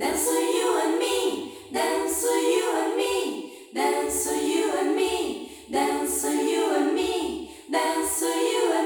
Dance for you and me, dance for you and me, dance for you and me, dance for you and me, dance for you and me.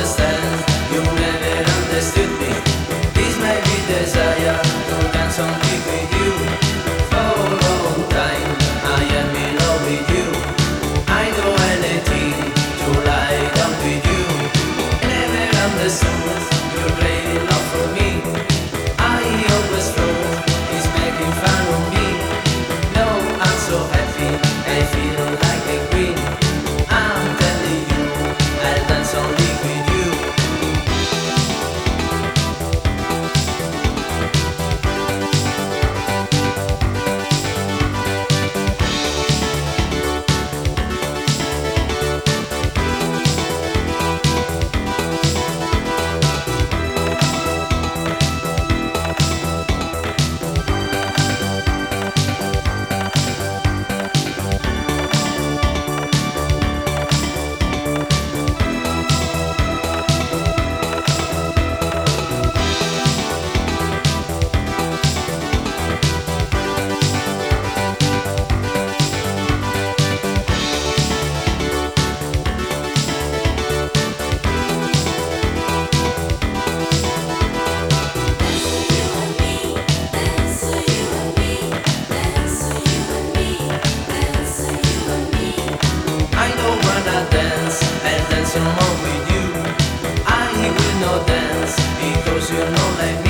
the same. you know they